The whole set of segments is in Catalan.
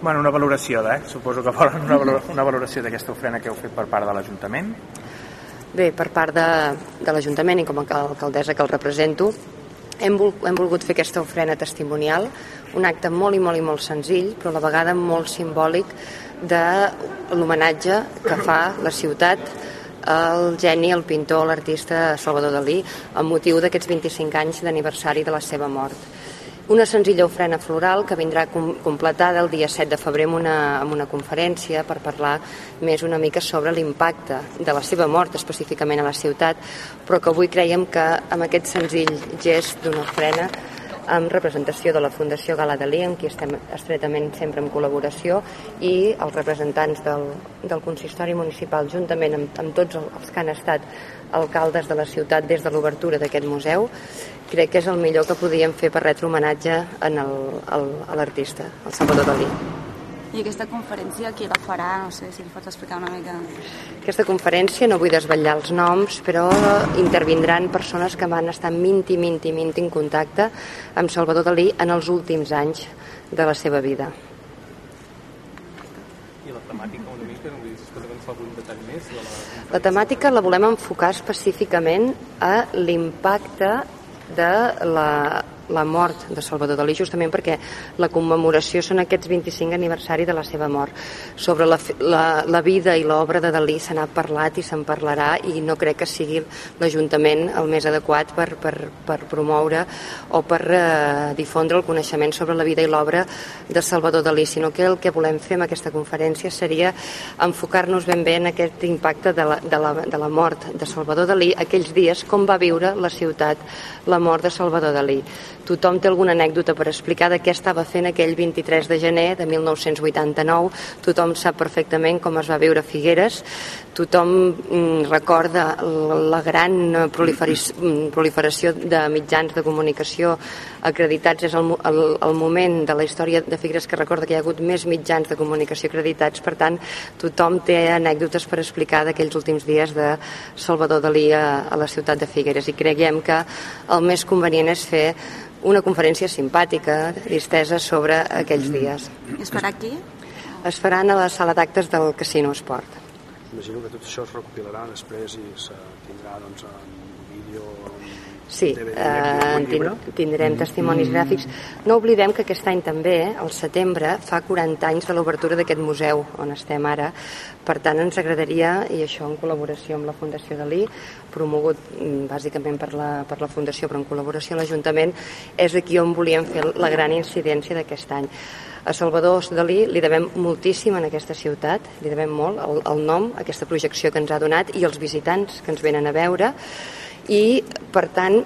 Bueno, una valoració, eh? Suposo que volen una, valor, una valoració d'aquesta ofrena que heu fet per part de l'Ajuntament. Bé, per part de, de l'Ajuntament i com a alcaldessa que el represento, hem, vol, hem volgut fer aquesta ofrena testimonial, un acte molt i molt i molt senzill, però a la vegada molt simbòlic de l'homenatge que fa la ciutat el geni, el pintor, l'artista Salvador Dalí, amb motiu d'aquests 25 anys d'aniversari de la seva mort una senzilla ofrena floral que vindrà com, completada el dia 7 de febrer amb una, amb una conferència per parlar més una mica sobre l'impacte de la seva mort específicament a la ciutat, però que avui creiem que amb aquest senzill gest d'una ofrena amb representació de la Fundació Gala Dalí, amb qui estem estretament sempre en col·laboració, i els representants del, del consistori municipal, juntament amb, amb tots els que han estat alcaldes de la ciutat des de l'obertura d'aquest museu, crec que és el millor que podíem fer per retre homenatge en el, el, a l'artista, el Salvador Dalí. I aquesta conferència qui la farà? No sé si li pots explicar una mica. Aquesta conferència, no vull desvetllar els noms, però intervindran persones que van estar minti, minti, minti en contacte amb Salvador Dalí en els últims anys de la seva vida. I la temàtica una mica, no vull dir, si ens fa algun detall més? De la... la temàtica la volem enfocar específicament a l'impacte de la la mort de Salvador Dalí justament perquè la commemoració són aquests 25 aniversari de la seva mort. Sobre la, la, la vida i l'obra de Dalí se n'ha parlat i se'n parlarà i no crec que sigui l'Ajuntament el més adequat per, per, per promoure o per eh, difondre el coneixement sobre la vida i l'obra de Salvador Dalí, sinó que el que volem fer amb aquesta conferència seria enfocar-nos ben bé en aquest impacte de la, de, la, de la mort de Salvador Dalí aquells dies, com va viure la ciutat la mort de Salvador Dalí tothom té alguna anècdota per explicar de què estava fent aquell 23 de gener de 1989, tothom sap perfectament com es va viure Figueres, tothom mm, recorda la gran mm, proliferació de mitjans de comunicació acreditats, és el, el, el moment de la història de Figueres que recorda que hi ha hagut més mitjans de comunicació acreditats, per tant, tothom té anècdotes per explicar d'aquells últims dies de Salvador Dalí a, a la ciutat de Figueres. I creiem que el més convenient és fer una conferència simpàtica, distesa sobre aquells dies. Es farà aquí? Es faran a la sala d'actes del Casino Esport. Imagino que tot això es recopilarà després i se tindrà doncs, en vídeo, Sí, eh, tindrem testimonis gràfics. No oblidem que aquest any també, al setembre, fa 40 anys de l'obertura d'aquest museu on estem ara. Per tant, ens agradaria, i això en col·laboració amb la Fundació Dalí, promogut mm, bàsicament per la, per la Fundació, però en col·laboració amb l'Ajuntament, és aquí on volíem fer la gran incidència d'aquest any. A Salvador Dalí li devem moltíssim en aquesta ciutat, li devem molt el, el nom, aquesta projecció que ens ha donat i els visitants que ens venen a veure i per tant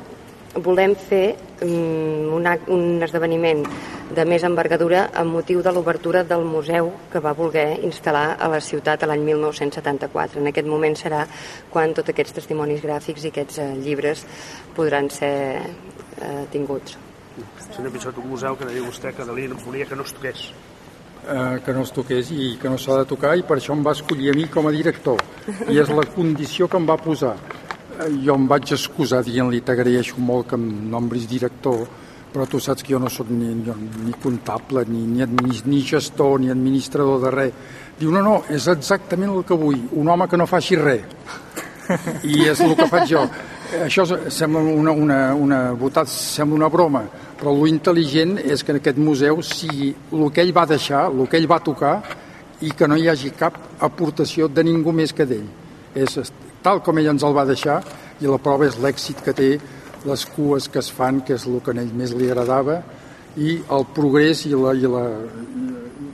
volem fer um, un, un esdeveniment de més envergadura amb motiu de l'obertura del museu que va voler instal·lar a la ciutat l'any 1974. En aquest moment serà quan tots aquests testimonis gràfics i aquests uh, llibres podran ser uh, tinguts. Senyor Pichot, un museu que deia vostè que Dalí volia que no es toqués. Eh, que no es toqués i que no s'ha de tocar i per això em va escollir a mi com a director i és la condició que em va posar jo em vaig excusar dient-li t'agraeixo molt que em nombris director però tu saps que jo no sóc ni, ni, ni comptable, ni, ni, ni gestor, ni administrador de res. Diu, no, no, és exactament el que vull, un home que no faci res. I és el que faig jo. Això sembla una, una, una, votat, sembla una broma, però lo intel·ligent és que en aquest museu sigui el que ell va deixar, el que ell va tocar, i que no hi hagi cap aportació de ningú més que d'ell. És tal com ell ens el va deixar i la prova és l'èxit que té les cues que es fan, que és el que a ell més li agradava i el progrés i, la, i, la,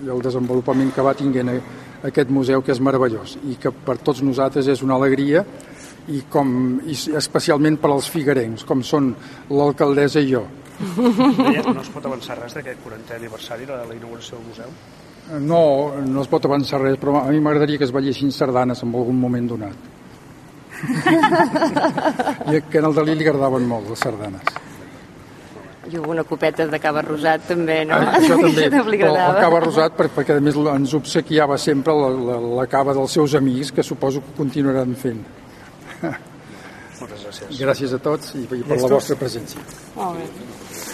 i el desenvolupament que va tinguent aquest museu que és meravellós i que per tots nosaltres és una alegria i, com, i especialment per als figuerencs, com són l'alcaldessa i jo. No es pot avançar res d'aquest 40è aniversari de la inauguració del museu? No, no es pot avançar res, però a mi m'agradaria que es veiessin sardanes en algun moment donat. I que en el Dalí li agradaven molt les sardanes. I una copeta de cava rosat també, no? Ah, això també, però el cava rosat perquè a més ens obsequiava sempre la, la, la cava dels seus amics que suposo que continuaran fent. Moltes gràcies. Gràcies a tots i, i per la vostra presència. Molt bé.